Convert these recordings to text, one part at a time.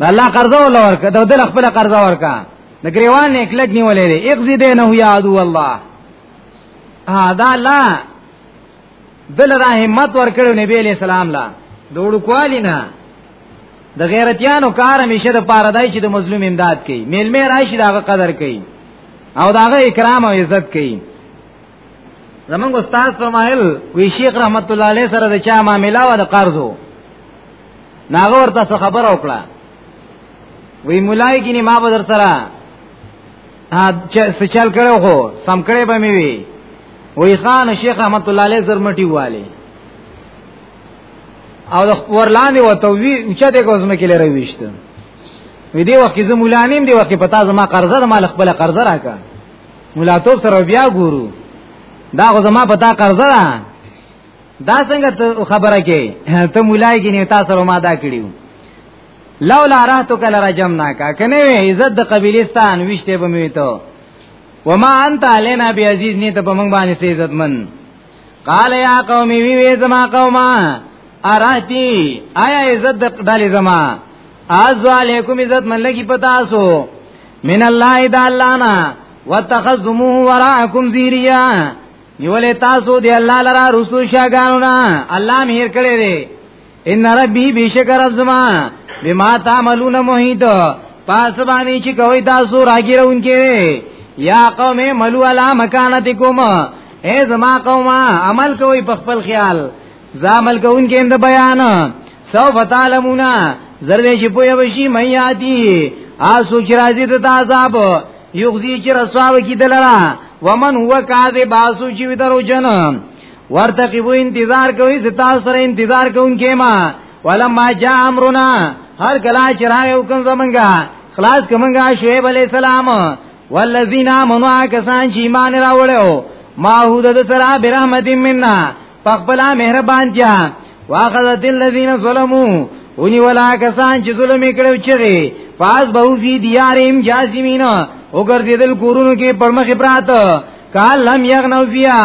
دا الله قرضه ولا ورکا دا دل خپل قرضه ورکا د گریوان نه کلک نیولې دی اقضی دینه یا عدو الله ها دا لا دل را همت ورکړو نبی علیہ السلام لا دوړو کوالینا د غیرتیانو کار همیشه د پاره دای چې د مظلوم امداد کوي میلمه راشي داغه قدر کوي او داغه اکرام او عزت کوي زمونږ استاد فرمایل وی شیخ رحمت الله علیه سره د چا معاملې و د قرضو ناغه ورته خبر او کړه وی مولای کینی ما به در سره چې چل کړو خو سم کړې به می وی وی خان شیخ رحمت الله علیه زرمټی واله او د ورلاندې وته وی چې ته کوزم کې لري وشته وی دی وخت زه مولانیم دی وخت پتا زما قرضه ده مال خپل قرضه راکا مولا توپ سره بیا ګورو دا خو زما پتا قرضه ده دا څنګه ته خبره کې ته مولای کې نه تاسو سره ما دا کړیو لولا راتو کل رجمنا کا کنه وی عزت د قبیلستان وشته بمیته وما انت علینا بیعزیز نیته په موږ باندې عزت من قال یا قوم وی وی زما قوما اراتی آیا عزت د ډلې زما از علیکم عزت من لګي پتا سو من الله د الله نه واتخذتموه وراءکم ذریعا نیولې تاسو دی الله لرا رسول شاګانو نه الله مهر کړی دی ان ربی بشکر ازما بما تعملون محیط پاس باندې چې کوي تاسو راګیرونکې یا قوم ملو علا مکانتکم اے زما قومه عمل کوي په خپل خیال زامل کوونکې اند بیان سو فتعلمونا زرد چې پوهه وشي مې یادي آسو چې راځي د عذاب یغزی چې رسوا وکیدلرا ومن هو کاذب آسو چې درو جن ورته کې وو انتظار کوي زتا سره انتظار کوونکې ما ولما جاء امرنا هر کلا چې راغی حکم زمونږه خلاص کومږه شعیب علی السلام والذین آمنوا کسان چې ایمان راوړو ما هو د سره برحمت مننا پخپلا مهربان دیا واخذت الذین ظلموا اونی ولا کسان چې ظلم کړو چغي فاز به فی دیارهم جاسمین او ګرځیدل کورونو کې پرمخ پرات کال لم یغنو فیا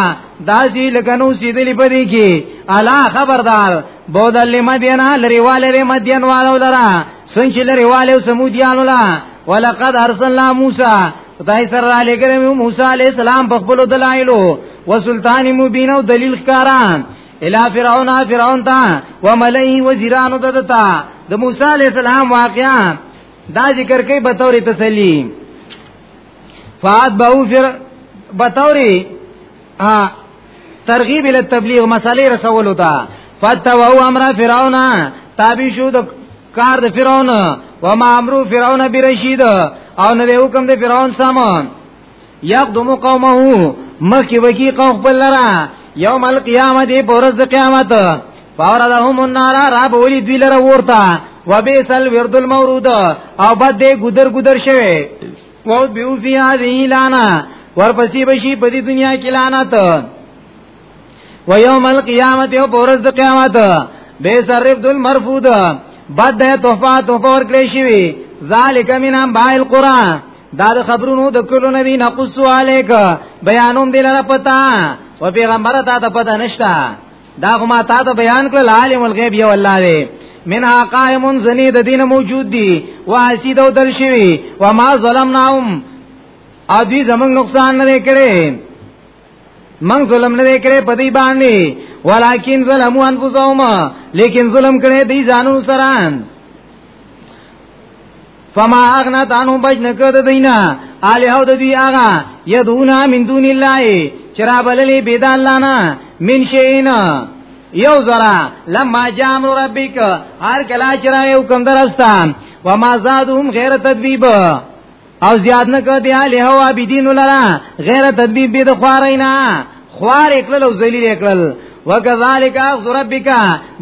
دا چې لګنو سیدلی پدې کې الا خبردار بودل لمدینا لریواله ری مدین والو لرا سنچ لریواله سمودیانو لا ولقد ارسلنا موسی خدای سره را لګره موسی علی السلام په خپل دلایلو وسلطان مبین او دلیل ښکاران الا فرعون فرعون تا وملئ وزیرانو دتا د موسی علی السلام واقعا دا ذکر کوي به تورې تسلیم فات باو فر بتوري ها ترغیب ال تبلیغ مسالې رسول وتا فتو امر فرعون تابع شو د کار د فرعون و ما امرو فرعون برشید او نه حکم د فرعون سم یقدم قومه مخی وکی قوم بلرا یوم القیامت پرز قیامت فورلهم النار را بولی دوی لره ورتا وبیسل ورد المورود او بد دې ګدر ګدر شوی او بیو فی هذه لانا ورپسې بشي په دې دنیا کې لعنت و یوم القیامت او پرز د قیامت به صرف دل مرفود بد ده تحفه تحفه ور کړی شي ذالک من انباء القران دا د خبرونو د کلو نبی نقص علیک بیانوم دلاره پتا و پیغمبر ته ته پتا نشتا دا خو ما تا ته بیان کړل عالم الغیب یو الله دی منها قائم زنی د دین موجود دی واسید او دل شوی و ما ظلمناهم او دوی زمنګ نقصان نه کړي من ظلم نه کړي په دې باندې ولکن ظلموا انفسهم لیکن ظلم کړي دې ځانو سره فما اغنا تانو بچ نکد دینا آلی او د دوی آغا یدونا من دون الله چرا بللی بيد الله نه من شینا یو زرا لما جام ربک هر کلا چرا یو کم درستان وما زادهم غیر تدبیب او زیاد نکد دی آلی هوا بدین لرا غیر تدبیب بيد خوارینا خوار اکلل او ذلیل اکلل وکذالک اخذ ربک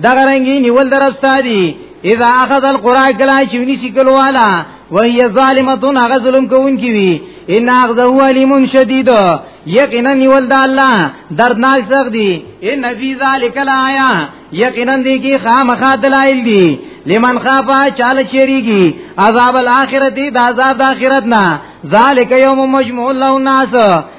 دغه رنگی نیول درستا دی اذا اخذ القرى کلا چې ونیسی کلوالا وهي ظالمتون هغه ظلم کوونکی وي ان اخذه علیم شدید یقینا نیول د الله دردناک سخت دی ان فی ذلک الایا یقینا دی کی خامخا دلائل دی لمن خافا چال چریږي عذاب الاخرت د عذاب اخرت نه ذالک یوم مجموع له الناس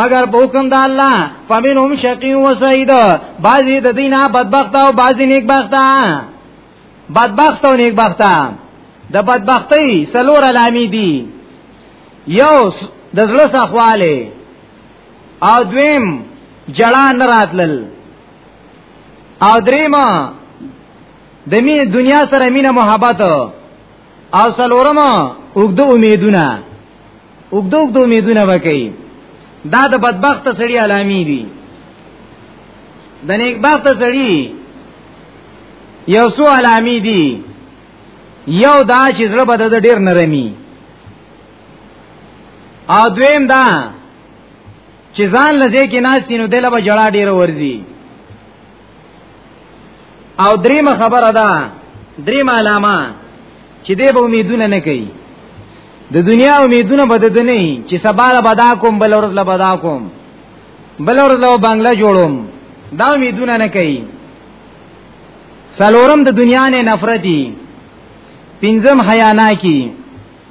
مگر په حکم د الله فمنهم شقی و سعید بعضی د دینه بدبخت او بعضی نیک بخت بدبخت او نیک بخت د بدبختی سلور علامی دی یو د زړه سخواله او دویم جړا نه راتلل او دریمه د می دنیا سره مینه محبت او سلورم وګدو امیدونه وګدو وګدو امیدونه وکي دا د بدبخت سړی علامي دي د نیک بخت سړی یو څو علامي دي یو دا چې زړه بد د ډیر نرمي او دویم دا چې ځان لځه کې ناس تینو دله به جړه ډیر ورزي او دریمه خبره ده دریمه علامه چې دې به امیدونه نه کوي د دنیا امیدونه بد ده نه چې سبا له بدا کوم بل ورځ له بدا کوم بل ورځ له بنگله جوړوم دا امیدونه نه کوي سلورم د دنیا نه نفرت دي پنځم حیا نه کی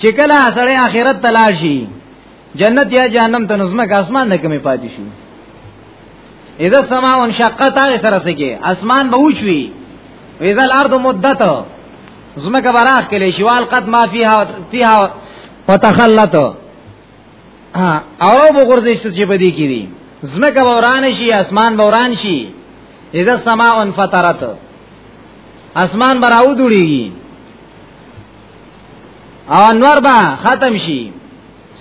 چې کله سړی آخرت تلاشي جنت یا جهنم ته نظم کا اسمان نه کمی پاتې شي اذا السماء انشقت هغه سره سکے اسمان به وچوي اذا الارض مدت زمکه براخ کله شوال قد ما فيها فيها وتخلت او وګورځي چې په دې کې دي زمکه بوران شي اسمان بوران شي اذا السماء انفطرت اسمان براو دوړيږي او انور با ختم شي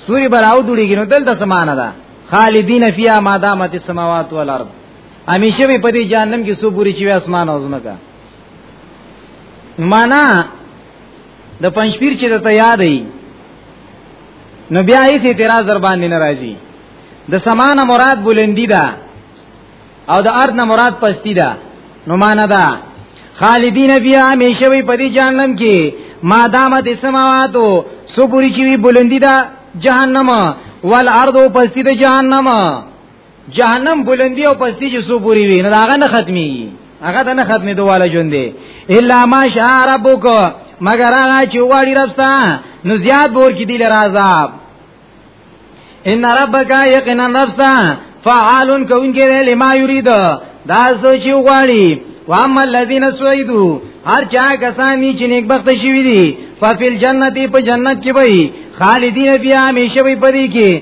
سوري براو دوړيږي نو دلته سمانه ده خالدین فیها ما دامت السماوات والارض همیشه به په دې جهنم کې سو پوری چې اسمان او زمکه معنا د پنځپیر چې ته یاد ای نو بیا هیڅ اعتراض در باندې ناراضي د سمانه مراد بلندی ده او د ارض نه مراد پستی ده نو معنا ده خالدین بیا همیشه وي په دې جهنم کې ما دامت سماواتو سو پوری چې بلندی ده جهنم والارض پستی ده جهنم جهنم بلندی او پستی چې سو پوری وي نه هغه نه ختمي هغه ته نه ختمي دواله ژوند دی الا ماشاء ربک مگر هغه چې واړی رستا نو زیات بور کې دی لرازاب ان ربک یقینا نفسا فعال کون کې لما یرید دا سوچ غواړي واما الذين سويدوا هر چا کسانی چې نیک بخت شوی دي ففل جنتی په جنت کې وي خالدین بیا همیشه وي پدې کې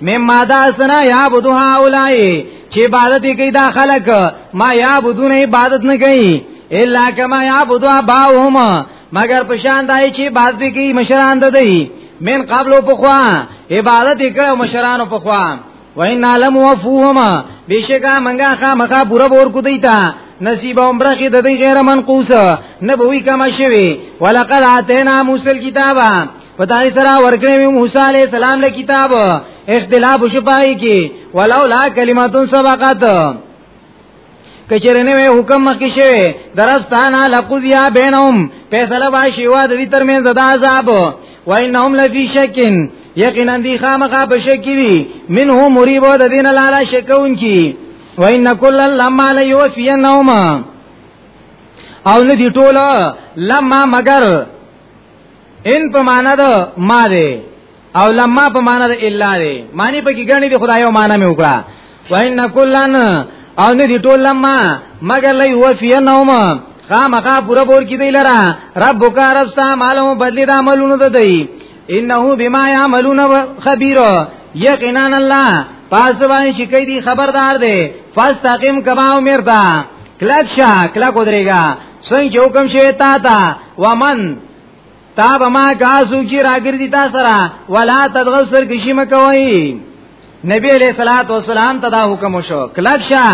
مما دا سنا یعبدو هاولائی چې عبادت کوي دا خلک ما یعبدون عبادت نه کوي الا کما یعبدو اباهم مگر پشان دای چې عبادت کوي مشران د دی من قبل پخوا عبادت کړه مشران پخوا وان علم وفوهم بشکا منګه خامخا پورا بور کو دیتا نصیب عمره کې د دې غیر منقوص نه بوي کما شوی ولقد اتینا موسی الكتاب پتاي سره ورکړې مې موسی عليه السلام له کتاب اختلاف شپای کې ولولا کلمات سبقت کچرنه وی حکم مخکې شوی درستانا لقضیا بینهم فیصله با شیوا د دې ترمنځ د عذاب و انهم لفی شکین یقینا دی خامخا په شک دی منه مریب د دین لاله شکون کی و ان کل لما لیوفینهما او ندی ټوله لما مگر ان په معنا د ما دی او لما په معنا د الا دی معنی په کې غني دی خدای او معنا مې وکړه وان کلن او نه دی ټول لما مگر لای وفی نوم خامخا پورا بور کی دی لرا رب وکړه رب ستا مالو بدلی د عملونو د دی انه بما يعملون خبير یقینا الله پس باندې چې کوي دي خبردار دی فاستقم کما امرتا کلک شا کلک ودرېګا څنګه چې حکم شوی تا ته ومن تا به ما کاسو چې راګرځي تا سره ولا تدغل سر کشي مکوي نبی علیہ الصلات والسلام ته دا حکم وشو کلک شه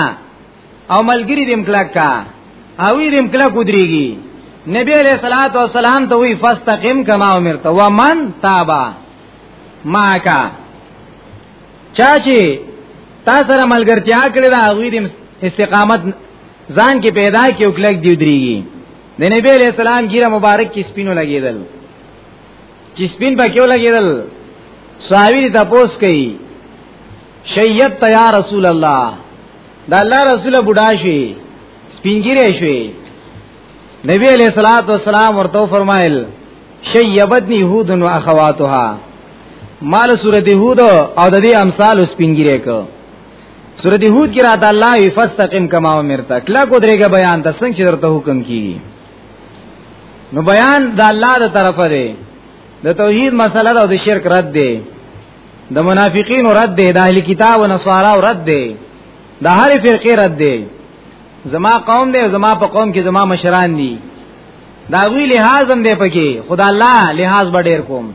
او ملګری دیم کلک کا او دیم کلک ودریږي نبی علیہ الصلات والسلام ته وی فاستقم کما امرت ومن تابا ماکا چاچی تا سره ملګرتیا کړی دا غوی دیم استقامت ځان کې پیدا کې او کلک دی دريږي د نبی علیہ السلام ګیره مبارک کې سپینو لګیدل چې سپین په کې لګیدل صحابي ته پوس کوي شیت یا رسول الله دا الله رسول بډا شي سپینګیره شي نبی علیہ الصلوۃ والسلام ورته فرمایل شیبتنی یهود و اخواتها مال سورته یهود او د دې امثال سپینګیره کو سورۃ هود کې راته الله وی فاستقم کما امرت کلا کو درېګه بیان د څنګه چې درته حکم کیږي نو بیان د الله د طرفه دی د توحید مسله ده او د شرک رد دی د منافقین رد دی د اهل کتاب او نصارا رد دی د هر فرقې رد دی زما قوم دی زما په قوم کې زما مشران دي دا وی لحاظ هم دی پکې خدا الله لحاظ به ډیر کوم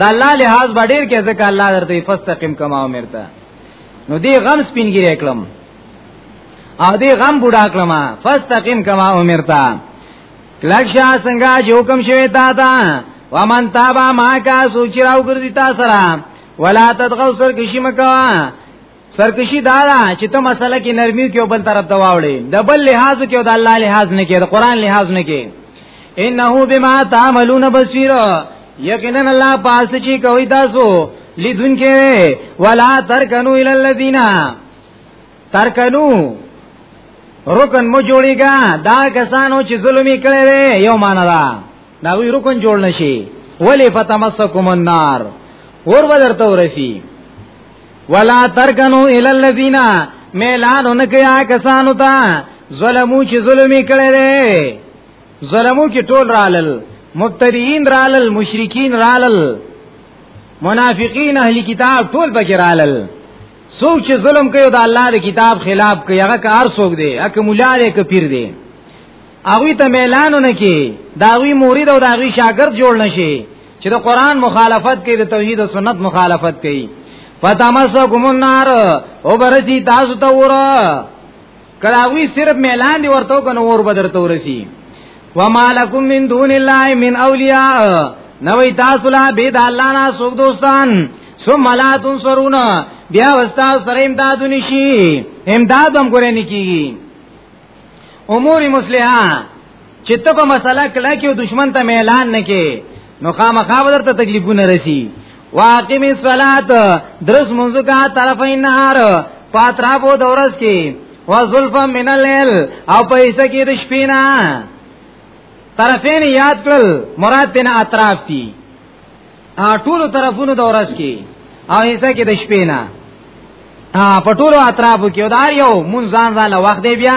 دا الله لحاظ به ډیر کې ځکه الله درته فاستقم کما امرته نو دې غم سپینګری کړم او دې غم بوډا کړم فاستقم کما امرتا کلکشا څنګه چې حکم شوی تا تا ومن تابا ما کا سوچ راو ګرځي تا سره ولا تدغو سرکشي مکوا سرکشي دا دا چې ته مسله کې نرمي کې بل طرف ته واوړې د بل لحاظ کې او د الله لحاظ نه کې د قران لحاظ نه کې انه بما تعملون بصیر یقینا الله پاس چی کوي تاسو لیدون کې ولا ترکنو ال الذین ترکنو رکن مو جوړیږي دا کسانو چې ظلمي کړي یو معنا دا دا وی رکن جوړ نشي ولی فتمسکم النار اور بدرته ورسی ولا ترکنو ال الذین میلان انکیا کسانو ته ظلمو چې ظلمي کړي ظلمو کې ټول رالل مبتدیین رالل مشرکین رالل منافقین اهلی کتاب ټول پکې رالل څوک چې ظلم کوي د الله د کتاب خلاف کوي هغه کار څوک دی اکه مولا دی که پیر دی هغه ته اعلانو نه کی دا وی مرید او دا وی شاګرد جوړ نشي چې د قران مخالفت کوي د توحید او سنت مخالفت کوي فتمسکم النار او برسی تاسو ته وره کلاوی صرف ميلان دی ورته کنه اور بدر تورسی وما لكم من دون الله من اولیاء نوې تاسو لا به د الله نه سوګ دوستان ثم لا تنصرون بیا وستا سره امداد نشي امداد هم ګورې نکیږي امور مسلمه چې ته په مسله کله کې دشمن ته اعلان نه کې نو خامخا ورته تکلیفونه رسی واقم الصلات درس منځ کا طرفین نهار پاترا بو دورس کې وزلفا من الليل او پیسې کې د شپې نه طرفین یاد کړل مراد تینا اطراف دي ټول طرفونو د ورځ کې او حصہ کې د شپې نه په ټولو اطرافو کې او دار یو مونږ ځان ځان وخت دی بیا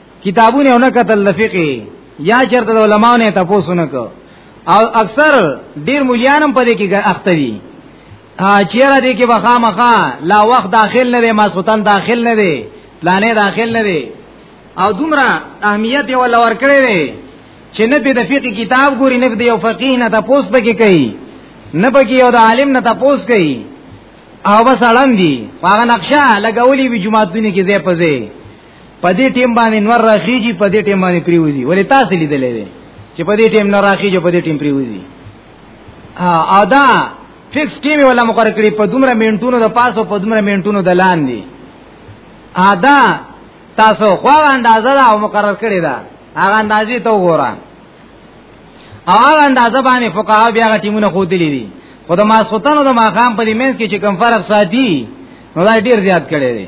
کتابونه نه قتل لفقه یا چرته علماء نه تاسو نه کو او اکثر ډیر مليانم پدې کې اخته دي چیرې دې کې بخامخه لا وخت داخل نه دی ماسوتن داخل نه دی پلانې داخل نه دی او دومره اهمیت یې ول ورکړې دی چې نه به د فقې کتاب ګوري نه به یو فقيه نه تاسو پکې کوي نه به یو د عالم نه تاسو کوي او بس اړم دي هغه نقشه لګولې وی جمعهتون کې ځای پځې په دې ټیم باندې نور راخیږي په دې ټیم باندې پریوزي ولې تاسو لیدلې دي چې په دې ټیم نه راخیږي په دې ټیم پریوزي ا دا فکس ټیم ولا مقرر کړی په دومره منټونو د پاسو په دومره منټونو د لاندې ا دا تاسو خو اندازه دا مقرر کړی دا هغه اندازې ته وګورئ او هغه اندازه باندې فقها بیا ټیمونه خو دي دي خو د ماسوتانو د ماقام په دې منځ کې چې کم فرق ساتي نو دا ډیر زیات کړي دي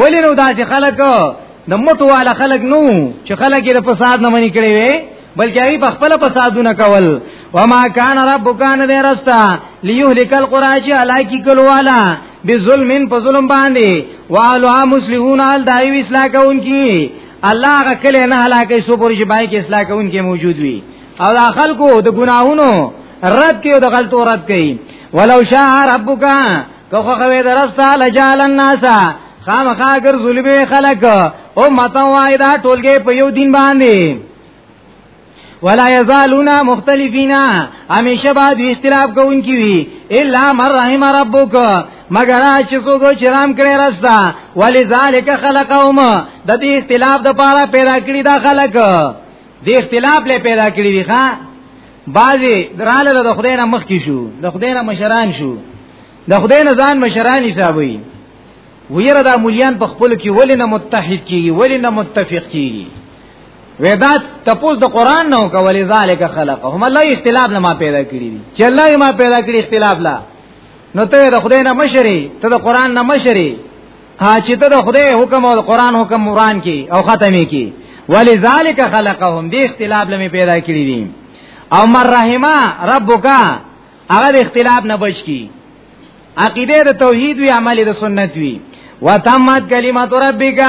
ولی نو داسې خلک د موټو والا خلک نو چې خلک یې د فساد نه منې کړی وي بلکې هغه په خپل فسادونه کول وما کان ربک ان درستا ليهلك القرى چې الاکی کلوالا بظلمن په ظلم باندې والوا مسلمون ال دایو اصلاح کوونکی الله هغه کله نه هلاکه سو پورې چې باندې اصلاح کوونکی موجود وي او خلکو د ګناهونو رد کوي او د غلطو رد کوي ولو شاء ربک که خو خوې درسته لجال الناس خامخا ګرځول به خلک او متا وای دا ټولګه په یو دین باندې ولا یزالون مختلفین همیشه بعد اختلاف کوونکی وی الا من رحم ربک مگر چې څوک چې رام کړي راستا ولذالک خلقهم د دې اختلاف د پاره پیدا کړی دا خلک دې اختلاف له پیدا کړی دی ښا بعضی دراله د خدای نه مخ کی شو د خدای نه مشران شو د خدای نه ځان مشران حسابوي ویره دا مولیان په خپل کې ولې نه متحد کیږي ولې نه متفق کیږي ودا تپوس د قران نو کولې ذالک خلقهم الله اختلاف نه ما پیدا کړی دي چې الله ما پیدا کړی اختلاف لا نو ته د خدای نه مشری ته د قران نه مشری ها چې ته د خدای حکم او قرآن حکم وران کی او ختمې کی ولذالک خلقهم دې اختلاف لمه پیدا کړی دي او مر رحمه ربک هغه اختلاف نه بچ کی عقیده د توحید وی عمل د سنت وی وتمت کلمت ربک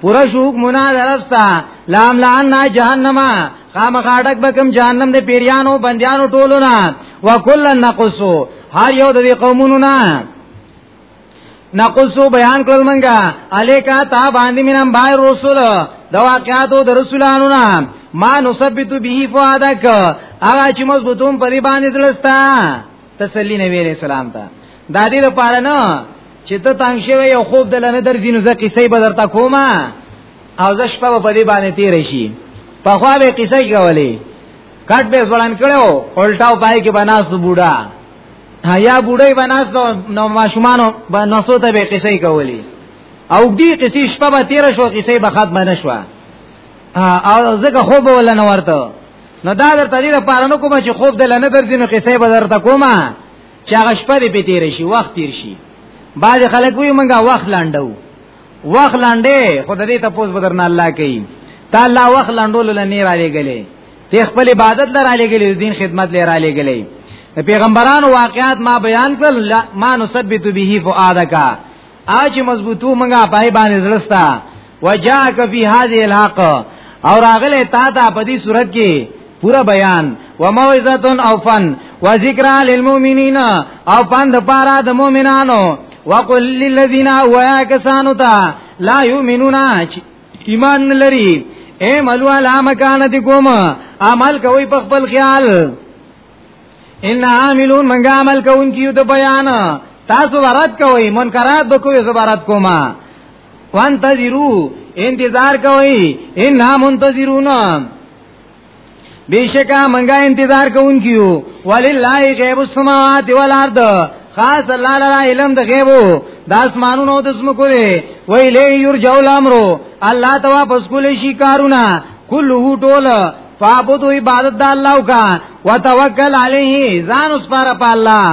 پورا شوق منا درستا لام لعن جهنم خامخاډک بکم جهنم د پیریانو بندیانو ټولو نه وکلن نقصو هر یو د قومونو نه نقصو بیان کړل منګه الیکا تا باندې مینم بای رسول د واقعاتو د رسولانو نه ما نثبت به فؤادک هغه چې مضبوطوم په دې باندې دلستا تسلی نبی علیہ السلام ته د دې لپاره نه چې ته تنگ شوی یو خوب د لنه در دینو زه قصې به درته کومه او زه شپه په دې باندې تیر شي په خو به قصې کولې کټ به ځوړان کړو الټاو پای کې بناس بوډا یا بوډۍ بناس نو ماشومانو بناسو ته به قصې کولی او دې قصې شپه به تیر شو قصې به ختم نه شو او زګه خوب ولا نه ورته نو دا در تدې لپاره نو کوم چې خوب دل نه درځي نو قصې به درته کومه چې هغه شپه دې پتیر شي وخت تیر شي بعض خلک وي مونږه وخت لاندو وخت لاندې خدای ته پوز بدرنه الله کوي تا الله وخت لاندول نه را لګلې ته خپل عبادت لره لګلې دین خدمت لره لګلې پیغمبرانو واقعات ما بیان کړل ما نثبت به فؤادک اج مضبوطو منګه پای باندې زړستا وجاءک فی هذه الحق او راغله تا ته په دې صورت کې پورا بیان و موعظتن او فن و ذکر للمؤمنین او فن د پارا د مؤمنانو وقل للذین ویا کسانو ته لا یؤمنون ایمان لري اے ملو علا مکانت کوم عمل کوي په خپل خیال ان عاملون منګه عمل کوون کیو د بیان تاسو ورات کوي منکرات به کوي زبرات کوما وانتظرو انتظار کوي ان منتظرون بیشکا منګه انتظار کوونکیو ولله غیب السماوات والارض خاص الله لرا علم د غیبو د اسمانونو د زمکو دی ویلی یرجو الامر الله ته واپس کول شي کارونه کله ټول فعبدو عبادت د الله وکا وتوکل علیه ځان اوس پر په الله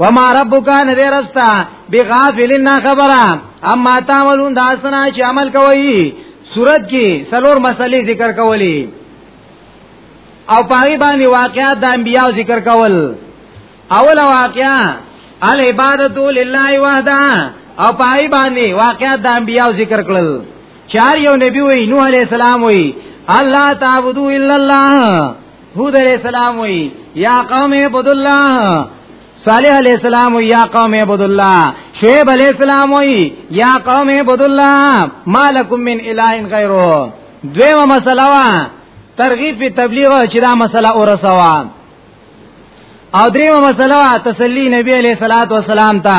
وما ربک نذرستا بغافل نه خبره اما تعملون داسنا چې عمل کوي صورت کې سلور مسلې ذکر کولې او پای باندې واقعات د انبیاء ذکر کول اول واقعا العبادت لله وحده او پای باندې واقعات د انبیاء ذکر کړل چار یو نبی وی نوح علیہ السلام وی الله تعبدو الا الله هود علیہ السلام وی یا قوم عبد الله صالح علیہ السلام یا قوم عبد الله شعیب علیہ السلام یا قوم عبد الله مالکم من اله غیره دویمه مسله وا ترغیب په تبلیغ چې دا مسله اورسوا او دریمه مسله تسلی نبی علیہ الصلوۃ والسلام ته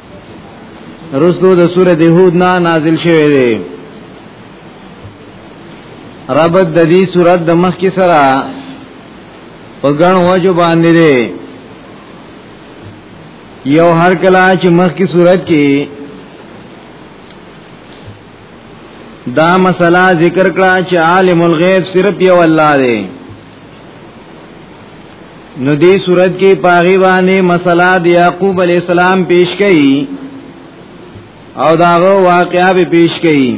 رسو د سوره هود نه نازل شوه دی رب د دې سوره د مخ کې سره په ګڼ وجو باندې دی یو هر کلا چې مخ کې سوره کې دا مسله ذکر کړه چې عالم الغیب صرف یو الله دی نو دې صورت کې پاغي باندې مسله د یعقوب علی السلام پیش کړي او داغه واقعا به پیش کړي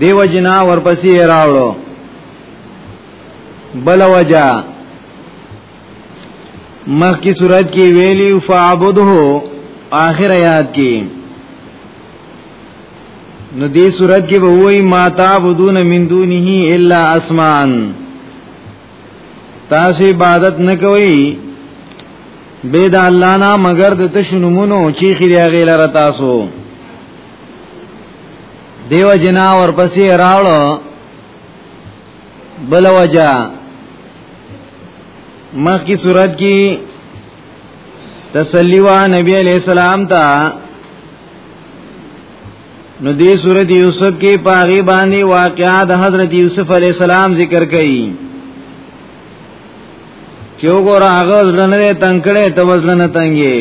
دیو جنا ورپسې راوړو بل وجہ مخ کی صورت کی ویلی فعبده آخر آیات کی نو دې صورت کې به وای ما تعبدون من دونه الا اسمان تاسو عبادت نه کوي به د الله نه مگر د تشنمونو چې خیره غیلره تاسو دیو جنا ور پسې راوړو بل وجہ مخ کی صورت کی تسلیوا نبی علیہ السلام تا نو دې سورۃ یوسف کې پاغي باندې واقعا د حضرت یوسف علی السلام ذکر کړي چې وګور هغه ځلنه تنکړه ته وزلنه تنګي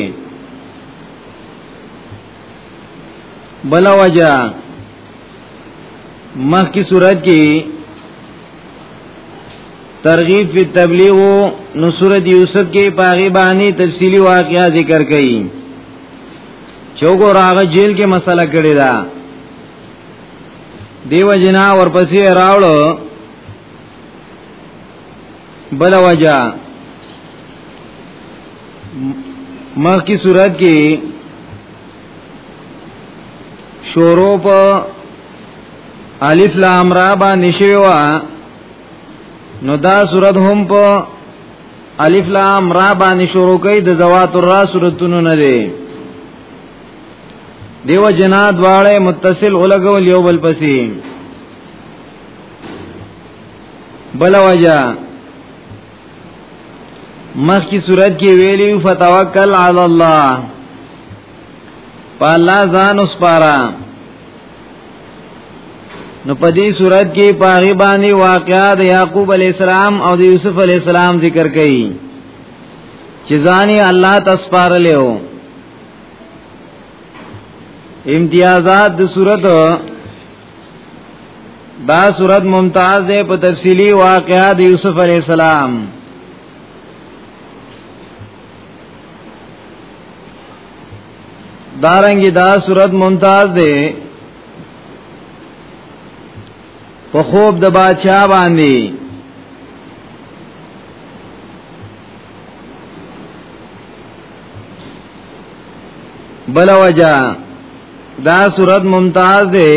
بل وجہ مخ کی صورت کې ترغیب فی تبلیغ نو سورۃ یوسف کې پاغي باندې تفصیلی واقعا ذکر کړي چوغو راغه جیل کې مسله کړی دا دیو جنا ورپسې راوړو بل وجہ مخ کی صورت کې شورو په الف لام را باندې شوی و نو دا صورت هم په الف لام را باندې شروع کوي د ذوات الرا سورتونو نه دی دیو جنا دواړه متصل اولګول یو بل پسې بل وجہ مخ کی صورت کې ویلی فتوکل علی الله په الله ځان وسپاره نو په دې صورت کې پاغي باندې واقعا د یعقوب علی السلام او د یوسف علی السلام ذکر کړي چې ځاني الله تسپار له امتیازات د صورت دا صورت ممتاز ده په تفصیلی واقعا د یوسف علی السلام دارنګي دا صورت ممتاز دی په خوب د باچا باندې بل وجہ دا صورت ممتاز دی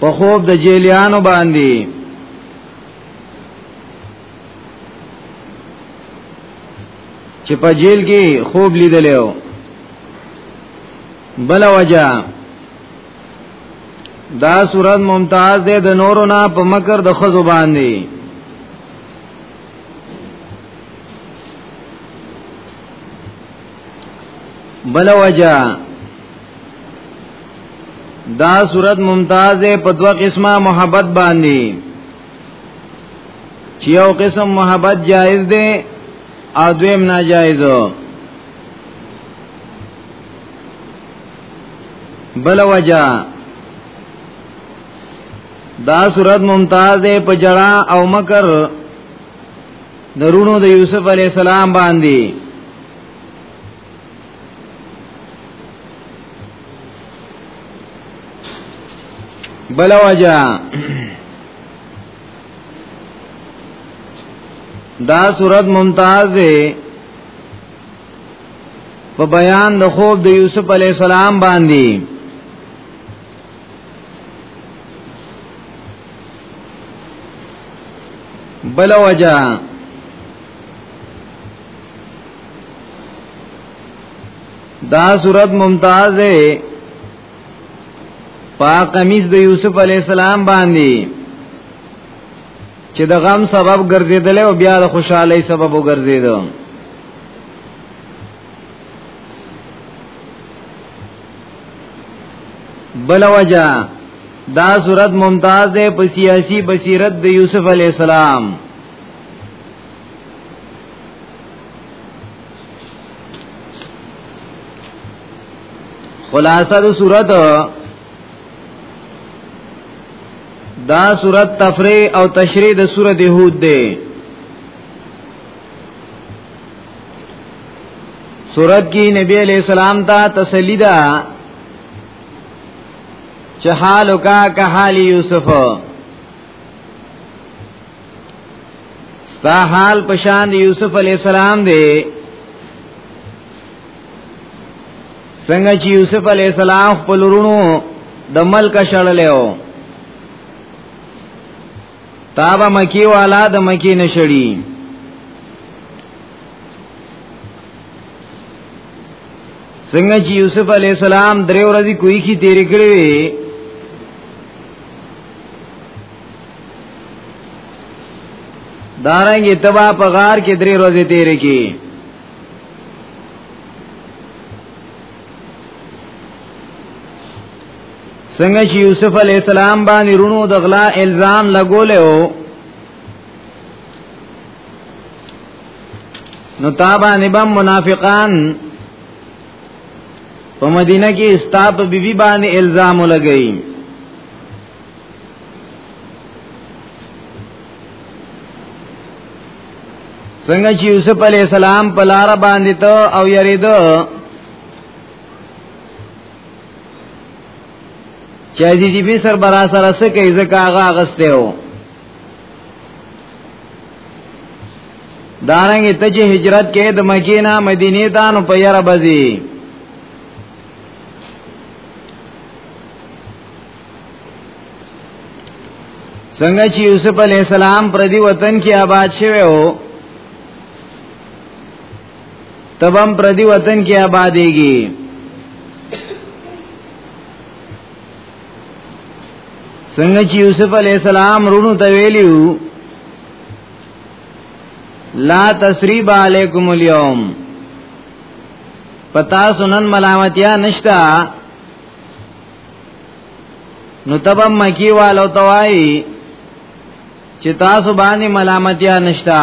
په خوب د جیلیانو باندې چې په جیل کې خوب لیدلو بل وجہ دا صورت ممتاز ده د نورو نه په مکر د خزو باندې بل وجہ دا صورت ممتاز ده په دوه قسمه محبت باندې چې یو قسم محبت جایز دی او دویم ناجایز بل وجہ دا صورت ممتاز دی په جړه او مکر درونو د یوسف علی السلام باندې بل وجه دا صورت ممتاز دی په بیان د خوب د یوسف علی السلام باندې بل وجه دا صورت ممتاز ہے پا قمیص د یوسف علی السلام باندې چې د غم سبب ګرځیدل او بیا د خوشحالي سبب وګرځیدل بل وجہ دا صورت ممتاز ده په سیاسی بصیرت د یوسف علی السلام خلاصه د صورت دا صورت تفریح او تشریح د صورت هود ده صورت کی نبی علیہ السلام تا تسلی دا چه حالو کا که حال یوسفو ستا حال پشان دی یوسف علی السلام دی څنګه چې یوسف علی السلام خپل ورونو د ملک شړلېو تابا مکی والا د مکی نشړی څنګه چې یوسف علی السلام درې ورځې کوی کی تیر کړې دارنګ تبا په غار کې درې ورځې تیرې کی څنګه چې یوسف علی السلام باندې رونو د غلا الزام لګولې او نو تابا نبم منافقان په مدینه کې استاپ بیبي باندې الزام لګئی څنګه چې یوسف علی السلام په لار باندې ته او یریدو چې عزیزی به سر برا سره سکه ځکه هغه غسته و دارنګ ته چې هجرت کې د مکې نه مدینه ته نو په یاره بځي څنګه چې یوسف علی السلام پر دې وطن کې آباد شوی وو تبم پر دې وطن کې آبادېږي څنګه چې یوسف علی السلام رونو ته ویلیو لا تسریب علیکم اليوم پتا سنن ملامتیا نشتا نو تب مکی والو توای چې تاسو باندې ملامتیا نشتا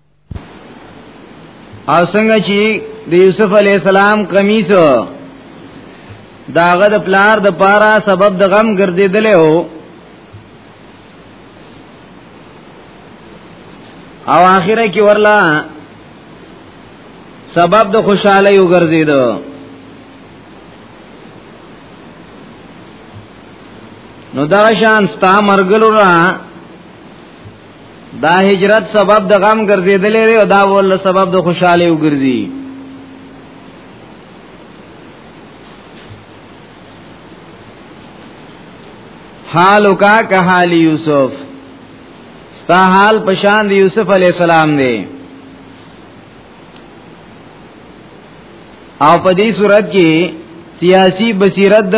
او څنګه چې د یوسف علی السلام قمیص داغه د پلار د پاره سبب د غم ګرځیدل او او اخره کې ورلا سبب د خوشاله یو ګرځیدو نو دا شان ستا مرګلو را دا هجرت سبب د غم ګرځیدلې وي او دا ول سبب د خوشاله وګرځي حال کا که حال یوسف ستا حال پشان دی یوسف علی السلام دی او په دې صورت کې سیاسی بصیرت د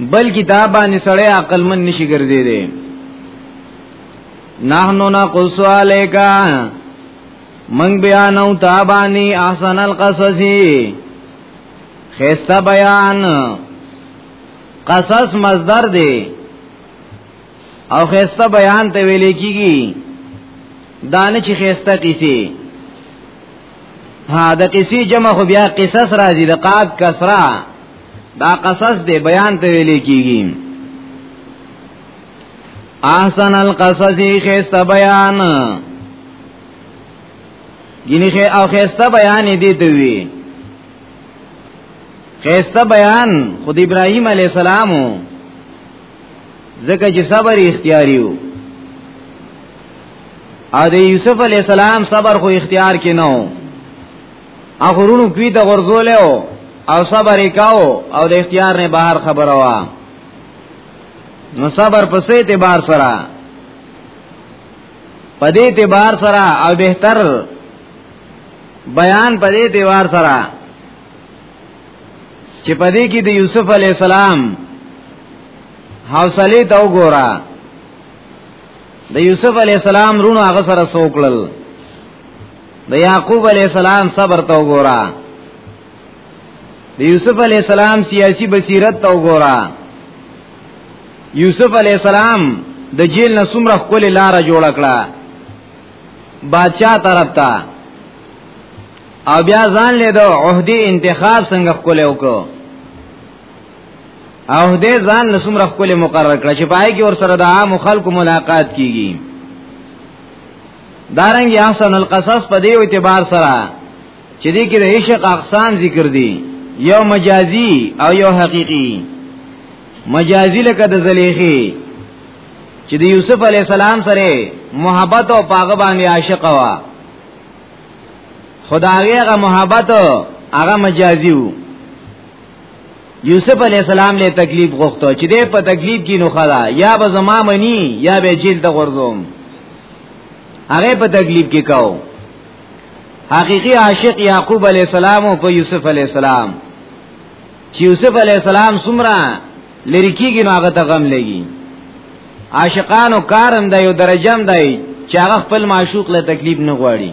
بل کتابانه سړی عقل من نشي ګرځي دي نحنو نقص علیکا من بیانو تابانی احسن القصصی خیستا بیان قصص مصدر دی او خیستا بیان ته ویل کیږي دانه چې خیستا کیسی ها د کیسی جمع خو بیا قصص راځي د قاب کسرا دا قصص دی بیان ته ویل کیږي احسن القصص خيسته بیان ګینه خې او خيسته بیان دي دوی خيسته بیان خود ابراهيم عليه السلام زکه چې صبر اختیاري وو او د یوسف علی السلام صبر خو اختیار کې نه اخرونو کوي د غرزول او صبر کاو او د اختیار نه بهر خبره وا نو صبر په سې اعتبار سره په دې اعتبار سره او بهتر بیان په دې اعتبار سره چې په دې کې د یوسف علی السلام حوصله ته وګوره د یوسف علی السلام رونو هغه سره سوکړل د یعقوب علی السلام صبر ته وګوره د یوسف علی السلام سیاسی بصیرت ته وګوره یوسف علی السلام د جیل نه څومره خپل لار جوړ کړه بادشاہ طرف ته او بیا ځان له د عہدی انتخاب څنګه خپل وکړو او دې ځان له څومره خپل مقرر کړ چې پای کې ور سره د عام خلکو ملاقات کیږي دارنګ احسن القصص په دې اعتبار سره چې دې کې د عشق اقسام ذکر دي یو مجازي او یو حقيقي مجازي لکه د زليخي چې د یوسف علی السلام سره محبت او پاغه باندې عاشق وا خدای هغه محبت هغه مجازي وو یوسف علی السلام له تکلیف غوښتو چې دې په تکلیف کې نو خدا یا به زما منی یا به جیل ته ورزوم هغه په تکلیف کې کاو حقیقی عاشق یعقوب علی السلام او په یوسف علی السلام چې یوسف علی السلام سمرا لری کېږي نو هغه ته غم لګي عاشقانو کارم دی او درجم دی چې هغه خپل معشوق له تکلیف نه غواړي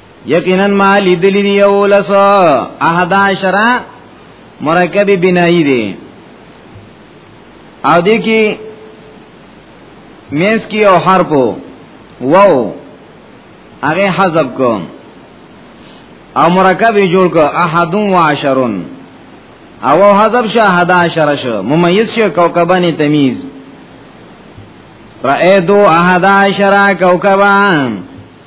یقینا ما لیدلی دی یو لس احد عشرا مرکب بنائی دی او دی کی میز کی او حرفو وو هغه حذف کو او مرکب جوړ کو احد و عشرن او حذف شه احد عشر شو ممیز شو کوكبان تمیز رأیتو احد عشر کوكبان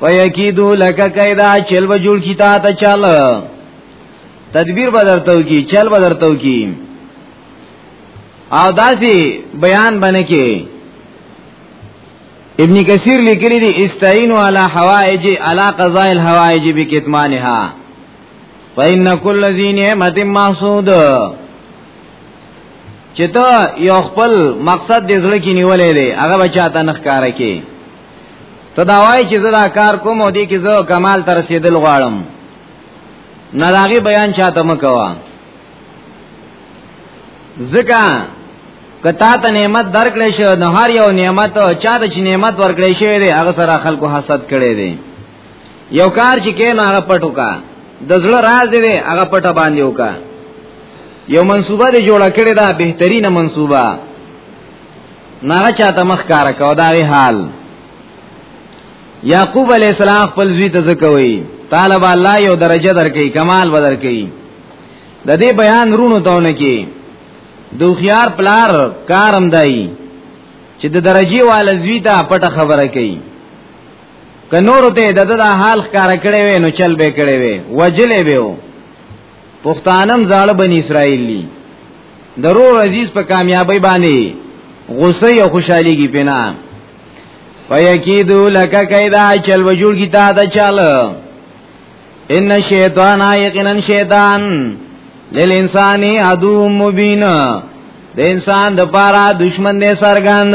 ويکیدو لک کیدا چل وجول کی تا ته چل تدبیر بدرتو کی چل بدرتو کی او داسی بیان بنه کی ابن کثیر لیکلی دی استعینوا علی حوائج علی قضاء الحوائج بکتمانها فإن كل ذی نعمت محسود چې ته یو خپل مقصد دې زړه کې نیولې دی هغه بچا ته نخ کار کوي ته دا وای چې زه دا کار کوم او دې کې زه کمال تر رسیدل غواړم نه داغي بیان چاته مکوا زکا کتا ته نعمت درکړې شو نو هر یو نعمت چا ته چې نعمت ورکړې شوی دی هغه سره خلکو حسد کړي دي یو کار چې کین هغه پټو کا د زړه راز دی هغه پټه باندې وکا یو منصوبه دی جوړه کړې ده بهترینه منصوبه ناغه چاته مخ کار کو دا وی حال یعقوب علی السلام خپل زوی ته زکوي طالب الله یو درجه درکې کمال بدر کې د دې بیان رونو تاونه کې دوخيار پلار کارم دای چې د درجه وال زوی ته پټه خبره کوي کنور ته د دغه حال ښکار کړي وي نو چل به کړي وي وجلې به پښتانم زاړه بنی اسرائیل دي درو عزیز په کامیابی باندې غصه او خوشحالي کی پنا فیکیدو لک کیدا چل وجوړ کی تا دا چل ان شیطان یقینا شیطان للانسان عدو مبین د انسان د پاره دشمن نه سرګند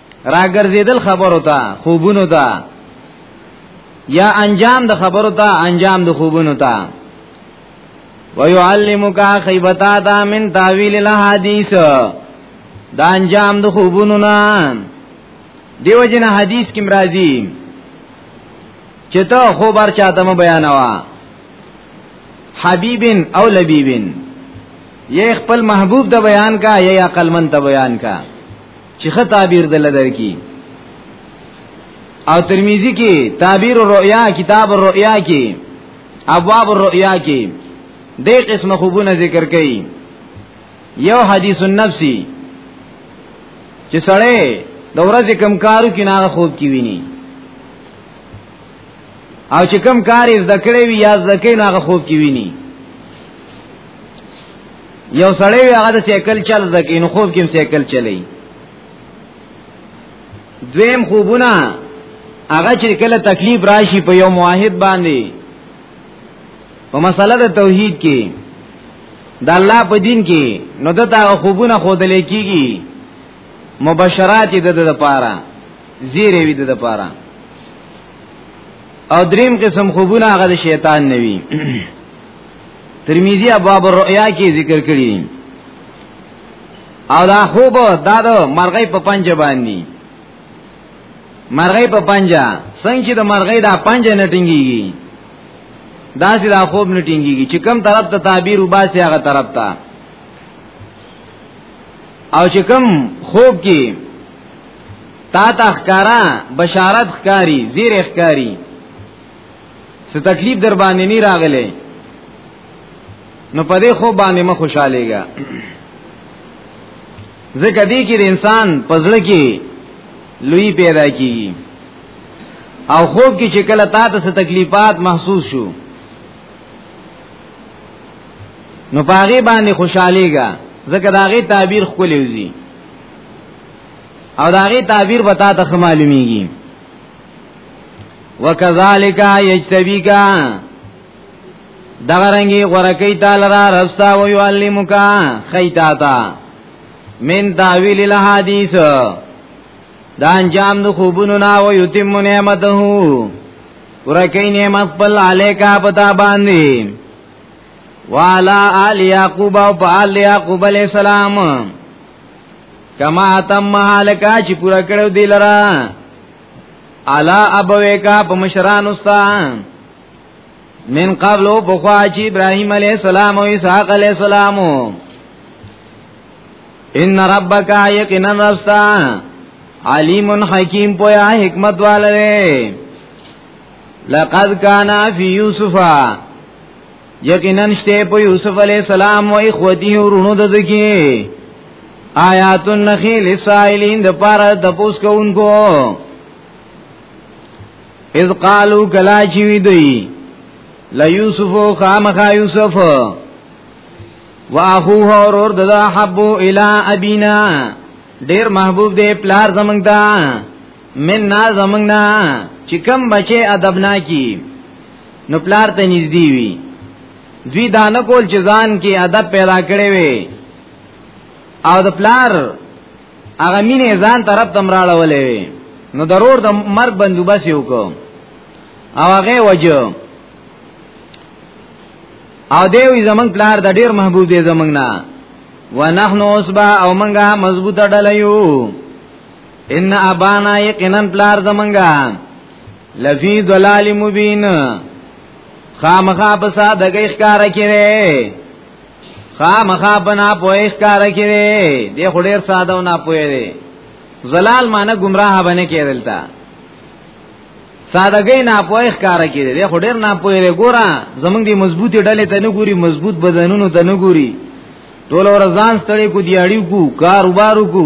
راګرځیدل خبرو ته خوبونو ته یا انجام د خبرو ته انجام د خوبونو ته ويعلمک خیبتا دا من تاویل الحدیث دا انجام د خوبونو نه دیو جن حدیث کې مرাজি چې ته خبر چاته مو بیانوا حبیبن او لبیبن یې خپل محبوب ته بیان کا یا عقل من ته بیان کا چې خه تعبیر دل درکی او ترمذی کې تعبیر الرؤیا کتاب الرؤیا کې ابواب الرؤیا کې دې قسم خوبونه ذکر کړي یو حدیث النفسی چې سړی د ورځې کم کارو کې نه خوب کې ویني او چې کم کار یې ذکرې وی یا ذکرې نه خوب کې ویني یو سړی هغه د سایکل چل زکه نو خوب کې سایکل چلی دویم خوبونه هغه چې کله تکلیف راشي په یو موحد باندې په مسله د توحید کې د الله په دین کې نو دته خوبونه خودل کېږي مبشرات د د لپاره زیره وي د لپاره او دریم قسم خوبونه هغه د شیطان نوي ترمذی ابواب الرؤیا کې ذکر کړی او دا خوب دا د مرغۍ په پنجه باندې مرغۍ په پنجه څنګه چې د مرغۍ دا پنجه نه ټینګيږي دا چې دا خوب نه ټینګيږي چې کوم طرف ته تعبیر وباسي هغه طرف ته او چې کوم خوب کې تا تا خکارا بشارت خکاری زیر خکاری سه تکلیف در باندې نه راغله نو په دې خو باندې مخ خوشالېګا ځکه دې کې د انسان پزړه کې لوی پیدا کیږي او خوب کې چې کله تا ته تکلیفات محسوس شو نو پاغي باندې خوشالېګا ځکه داغه تعبیر خولې وزي او دا غي تعبیر وتا ته معلومیږي وکذالک یجتبیکا دغرنګي غورکی تعالی را رستا و یعلمکا خیتا تا من تاویل الحدیث دا انجام د خوبونو نا و یتم نعمته ورکی نعمت پل علیکا پتا باندې والا آل یعقوب او آل یعقوب علیہ السلام کما تم مالکا چې پورا کړو دی لرا علا ابویکا په مشران استا من قبل او بخوا چې ابراهيم عليه السلام او اسحاق عليه السلام ان ربک یقینا رستا علیم حکیم پویا حکمت والے لقد کان فی یوسفہ یقینا شته په یوسف علی السلام او اخوته ورونو د زکی آیات النخیل سائلین د پاره د پوس کوونکو اذ قالو کلا چی وی دی لا یوسف خامخا یوسف واخوه اور د حبو الی ابینا ډیر محبوب دی پلار زمنګ دا من نا زمنګ نا چې کم بچي ادب نا کی نو پلار ته نږدې وي دوی دا نه کول چې ځان کې ادب پیدا کړي وي او د پلار هغه مینه ځان طرف تم راړولې وي نو ضرور د مرګ بندوبس یو کو او هغه وجه او دیوی زمنګ پلار د ډیر محبوب دی زمنګ نه ونحنو اصبا او منګه مضبوطه ډلیو ان ابانا یقینا بلار زمنګا لفی ضلال مبین خامخا په سادګی ښکارا کړي خامخا بنا پوي ښکارا کړي دی خډیر ساده نه پوي دی زلال معنی گمراه باندې کېدل تا سادګی نه پوي ښکارا کړي دی خډیر نه پوي دی ګورا زمنګ دی مضبوطی ډلې ته نه ګوري مضبوط بدنونو ته نه ګوري ټول ورځان ستړي کو دی اړیو کو کاروبارو کو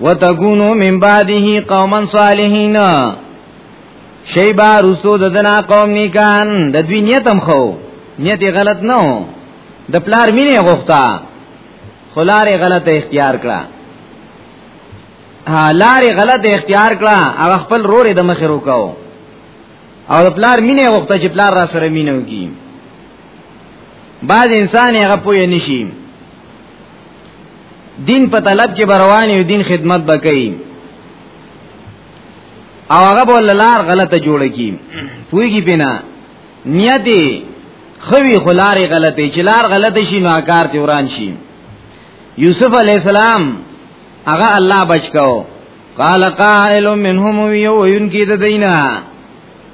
وتكونوا من بعده قوما صالحين شیبا رسو ددنا قوم نیکان د دوی نیت هم خو نیت غلط نه و د پلار مینه غوښتا خلار غلط اختیار کړه ها لار غلط اختیار کړه هغه خپل رور د مخ روکاو او د پلار مینه غوښته چې پلار را سره مینه وکي بعض انسان هغه پوی نشي دین په طلب کې برواني او دین خدمت بکئی او هغه بول لار غلطه جوړ کی پویږي بنا نیت خوی خلارې غلطه چې لار غلطه شي نو کار ته وران شي یوسف علی السلام هغه الله بچکاو قال قائل منهم ويو ينكي ددينا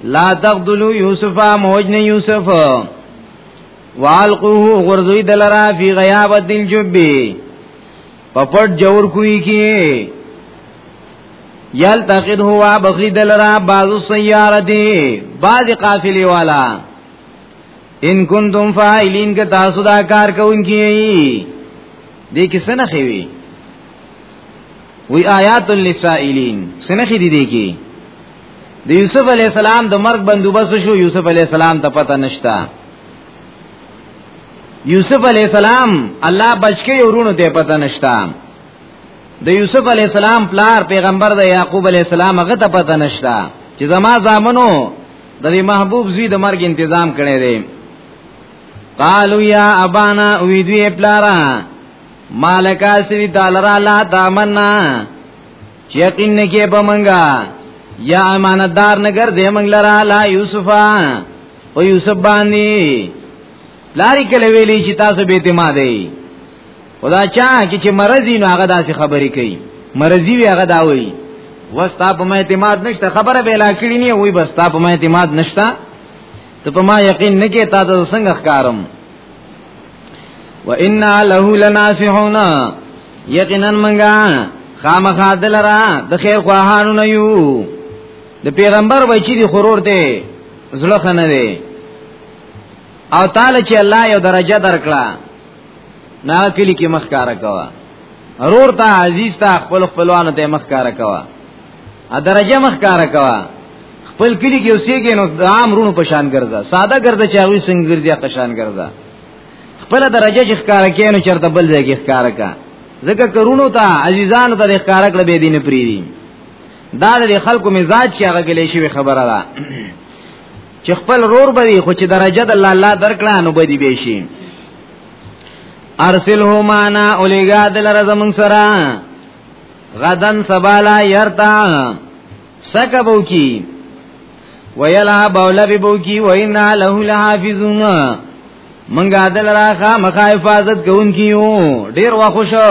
لا تقتلوا يوسف موجن يوسف والقوه غرزوی دلرا فی غیابت الجب په پټ جوور کوی کی یل تقید هوا بخری دلرا بازو سیاره دی باز قافلی والا ان کنتم فاعلین که تاسو دا کار کوونکی دی کی سنه خوی وی آیات للسائلین سنه خې دی دی کی د یوسف علی السلام د مرګ بندوبست شو یوسف علی السلام ته پته نشتا یوسف علی السلام الله بچکی ورونو ته پته نشتا د یوسف علی السلام پلار پیغمبر د یعقوب علی السلام هغه ته پته نشتا چې زما زامنو د دې محبوب زوی د مرګ تنظیم کړي دي قالو یا ابانا وی دوی پلارا مالکا سری دالرا لا تامنا یقین نه کې بمنګا یا امانتدار نګر دې منګ لرا لا یوسفا او یوسف باندې لاری کله ویلی چې تاسو به اعتماد یې خدا چا کی چې مرضی نو هغه داسې خبرې کوي مرضی وی هغه دا وایي وستا په ما اعتماد نشته خبره به لا کړی نه وي بس تا په ما اعتماد نشته ته په ما یقین نه کې تا ته څنګه ښکارم و ان له لناسحون یقینا منګه خامخادل را د خیر خواهانو نه یو د پیغمبر وای چې دی خورور دی زړه خنه دی او تعالی چې الله یو درجه درکړه نا کلی کې مخ کار کوا رور ته عزیز ته خپل خپلوانو ته مخ کار کوا ا درجه مخ کار کوا خپل کلی کې اوسېږي نو د عام رونو په شان ګرځا ساده ګرځا چې هغه څنګه ګرځي په شان ګرځا خپل درجه چې ښکار کینو چرته بل ځای کې ښکار کا ځکه کرونو ته عزیزانو ته ښکار کړ به دین پری دي دا د خلکو مزاج چې هغه ګلې شوی خبره ده چې خپل رور بدی خو چې درجه د الله الله درکړه نو بدی به شي ارسله معنا اولیګا دل رزمن سرا غدن سبالا يرتا سکبو کی ویلا بولا بو کی وینا له لحافظون منګا دل راخه مخا حفاظت کوونکیو ډیر واخوشو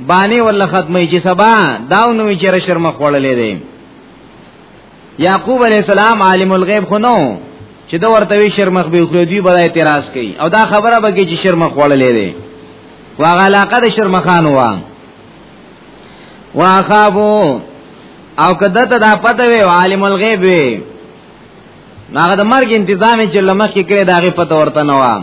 باندې ول ختمه چې سبا داو نو چې شرم خوړلې دي یعقوب علی السلام عالم الغیب خو نو چې دا ورته وی شرمخ به خو دوی بلای اعتراض کوي او دا خبره به کې چې شرمخ وړلې دي واغه علاقه د شرمخان وا واخابو او کده ته دا پته وی عالم الغیب وی هغه د مرګ تنظیم چې لمخ کې کړی دا غي پته ورته نه و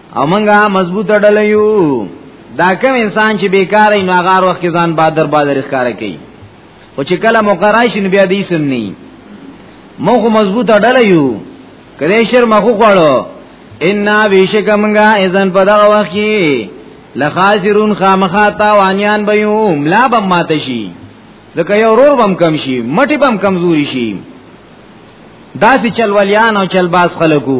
او منګه مضبوط ډلیو دا کوم انسان چې بیکاره نو هغه وخت ځان بادر بادر ښکار کوي او چې کله مقرای شي بیا دې سم نه مخ مضبوط ډلیو کله شر مخ خوړو ان بیشک منګه اذن په دغه وخت کې لخاسرون خامخا تاوانیان بیو ملا بم مات شي ځکه یو رور بم کم شي مټي بم کمزوري شي داسې چلولیان او چلباز خلکو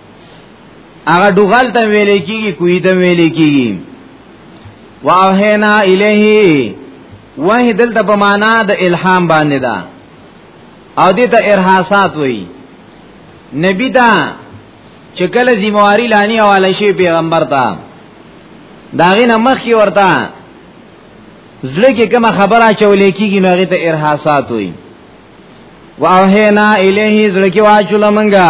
هغه ډوغل ته ویلې کیږي کوی ته ویلې کیږي واهنا الیه وه دلته په معنا د الهام باندې دا او دې ته ارهاسات وای نبی دا چې کله ذمہواری لانی حواله شي پیغمبر ته داغه نمخ کی ورته زړه کې کوم خبره چولې کیږي نو هغه ته ارهاسات وای واهنا الیه زړه کې واچول منګه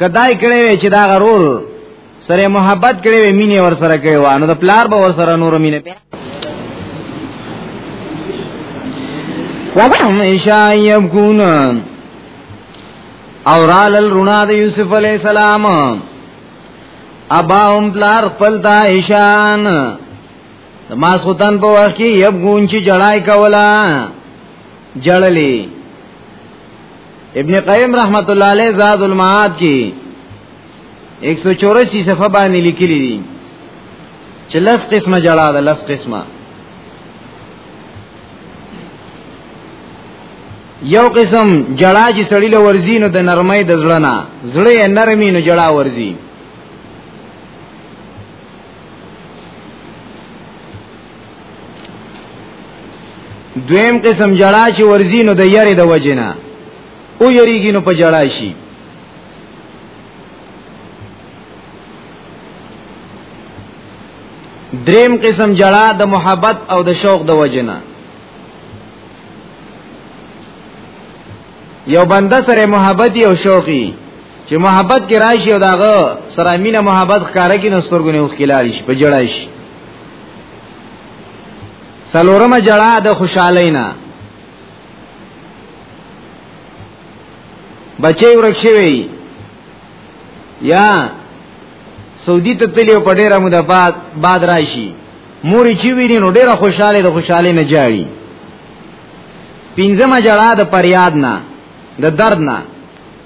کدای کړي وي چې دا غرور سره محبت کړي وي مینه ور سره کوي وانه د پلار به ور سره نور مینه وهم شایب کون او رال الرنا د یوسف علی السلام ابا هم پلار خپل تا ایشان ما سوتن په وخت کې یب ګون چې جړای کولا جړلی ابن قیم رحمت الله علیه زاد المعاد کې 184 صفحه باندې لیکلي دي چې لس قسمه جړا ده لس قسمه یو قسم جړا چې سړی له ورزی نو د نرمۍ د زړه نه زړه یې نرمي نو جړا ورزی دویم قسم جړا چې ورزی نو د یری د وجنه او یریږي نو په جړا شي دریم قسم جړا د محبت او د شوق د وجنه یو بنده سره محبت او شوقي چې محبت کې راشي او داغه سره مینه محبت ښکارا کې نو سترګونه وښکلاري شي په جړای شي سلورم جړه د خوشالینا بچي ورکشوي یا سعودي ته تلو په ډیره موده بعد بعد راشي مور چې ویني نو ډیره خوشاله د خوشاله نه جاړي پنځمه جړه د پریاد نه د درد نه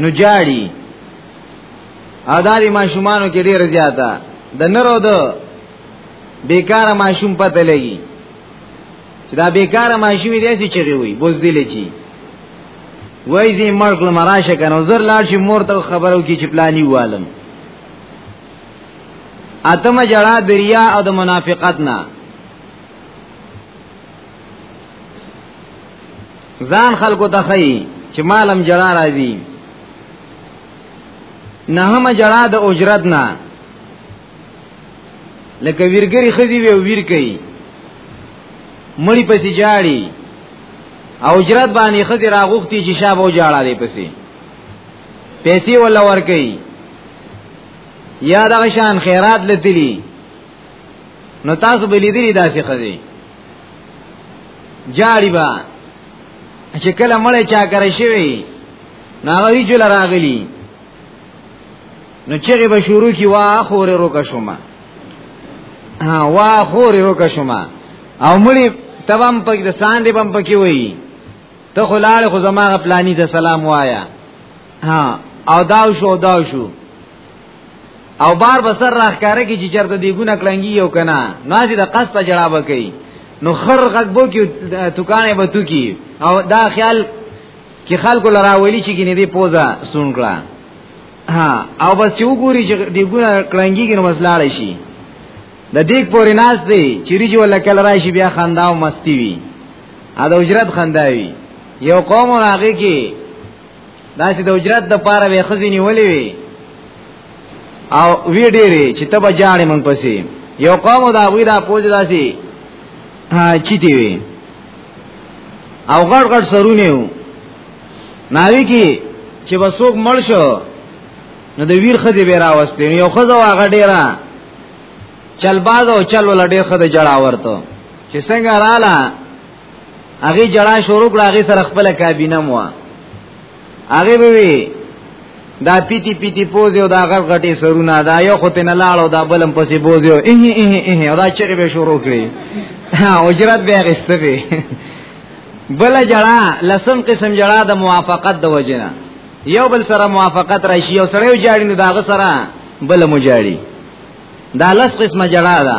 نو جاړي اداري ماشومانو کې ډیر زیاته د نرو د بیکاره ماشوم پته لګي چې دا بیکاره ماشوم دی چې چغي وي بوز دی لچی وای دې مرګ لمراشه کنه زر لاړ شي مور ته خبرو کې چې پلاني والم اتمه جړه دریا او د منافقت نه ځان خلکو ته خی چې مالم جړا راځي نه هم جړا د اجرت نه لکه ویرګری خزی وی ویر کوي مړی پسې جاړي او اجرت باندې خزی راغوختي چې شابه جاړه دی پسې پیسې ولا ور کوي یا دغه شان خیرات لتلی نو تاسو بلیدلی داسې خزی جاری با چې کله مړی چا کرے شوی ناغوی جل راغلی نو چغی به شروع کی وا خور روکا شما وا خور روکا شما او مړی تبم پک د سان دی بم پکی وای ته خلاله خو زما غ پلانی ته سلام وایا ها او داو شو داو شو او بار بسر راخکاره کی چې چرته دی ګونه کلنګي یو کنه نازي د قصد جړا بکی نو خر غږ بو کی توکانه به تو کی او دا خیال کې خلکو لراولي چې ګنې دی پوزا سون کړه ها او بس چې وګوري چې دی ګونه کلنګي کې نو مسلاړ شي د دیګ پورې ناز دی چې ریجو لکل راشي بیا خندا او مستی وي ا د اجرت خنداوي یو قوم راغی کې دا چې د اجرت د پاره به خزینی ولې وي او وی ډېری چې ته به جاړې مونږ پسې یو قوم دا غوی دا پوج داسي چې دی وي او غړ غړ سرونه وو ناوی کی چې وسوک مړ شو نو د ویر خدي به راوستي یو خزه واغ ډیره چل باز او چل ول ډیر خدي جړا ورته چې څنګه رااله هغه جړا شروع کړه هغه سره خپل کابینه مو هغه به وی دا پیتی پیتی پوزیو دا غر غټي سرونه دا یو خته نه لاړو دا بلم پسې بوزیو اه اه اه دا چیرې به شروع کړي اجرت به غسته به بل جړا لسم قسم جړا د موافقت د وجنه یو بل سره موافقت راشي یو سره یو جاړي نه دا غ سره بل مو جاړي دا لس قسمه جړا ده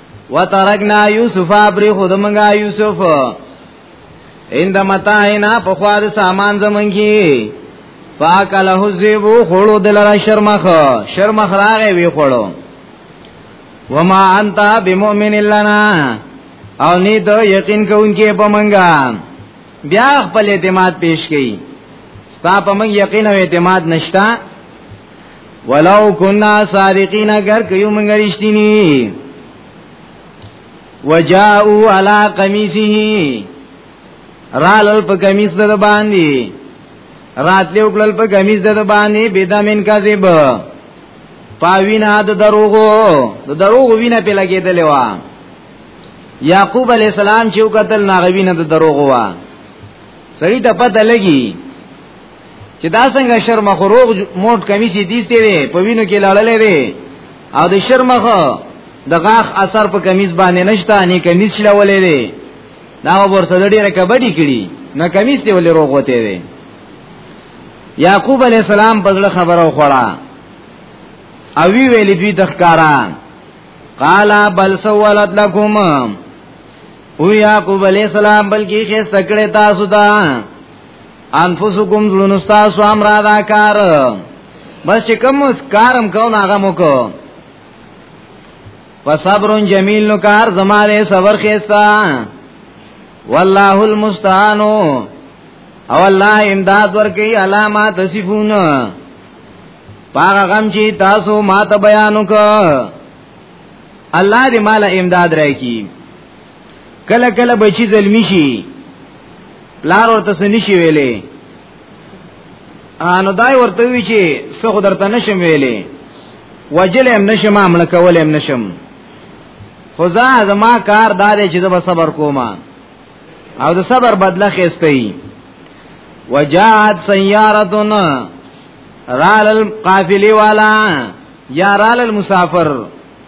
وترکنا یوسف ابری خود منګا یوسف اند متاینا په خوا د سامان زمونږی فاکله زیبو خړو دلرا شرمخ شرمخ راغې وی خړو وما انت بمؤمن لنا او نی ته یقین کوونکې په منګا بیا خپل اعتماد پیش کړي ستا په منګ یقین او اعتماد نشتا ولو كنا صادقين اگر کيو منګ رښتینی وجاءوا على قميصه رالل په قميص د باندې راتلو کړل په قميص د باندې بيدامن کذب پاوینا د دروغو د دروغو وینه په لګیدلې و یعقوب علی السلام چې وکتل ناغوینه د دروغو و سړی ته پته لګی چې دا څنګه شرم خو روغ موټ کمی چې دیسته وي په وینو کې لاړلې وي او د شرم خو د غاخ اثر په کمیز باندې نشته نه کمیز شلولې وي دا ورسره ډیره کبډي کړي نه کمیز دی ولې روغ وته وي یعقوب علی السلام په ځل خبره وخوړه او وی ویلې دوی د ښکارا قالا بل سوالت لکم او یعقوب علی السلام بلکی خسته کړه تاسو ته انفسکم زړونو تاسو امر ادا کار بس چې کوم کارم کو نه هغه مو کو فصبرون جمیل نو کار زماره صبر خيستا والله المستعان او الله امداد ورکي علامات صفون پاغه غم چې تاسو ماته بیانو کو الله دې مال امداد راکړي کله کله بچی زلمی شي پلار ورته سني شي ویلې انو دای ورته وی چې څه خو درته نشم ویلې وجل هم نشم عمل کول هم نشم خو زه زما کار دار چې زه به صبر کوم او د صبر بدله خېستې وجاءت سيارتون رال القافلي والا یا رال المسافر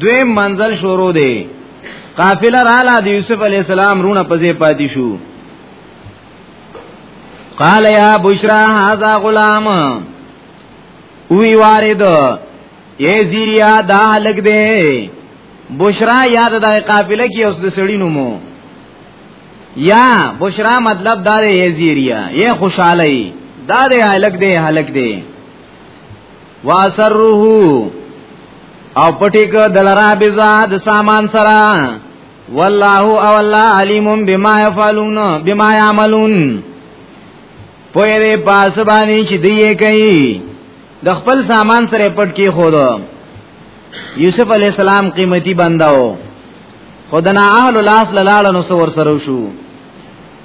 دویم منزل شروع دی قافله رااله د یوسف علی السلام رونه پځې پاتې شو قال یا بشرا هذا غلام وی وارد یې زیریا دا لګ دی بشرا یاد د قافله کې اوس د سړی نومو یا بشرا مطلب دا دی یې زیریا یې خوشاله دا دی هلک دی هلک دی واسره او پټی ک دلرا بزا د سامان سره والله او الله علیم بما يفعلون بما يعملون پوی دی پاس باندې چې دی کوي د خپل سامان سره پټ کې خود یوسف علی السلام قیمتي بنداو خدانا اهل لاس لاله نو سور سره شو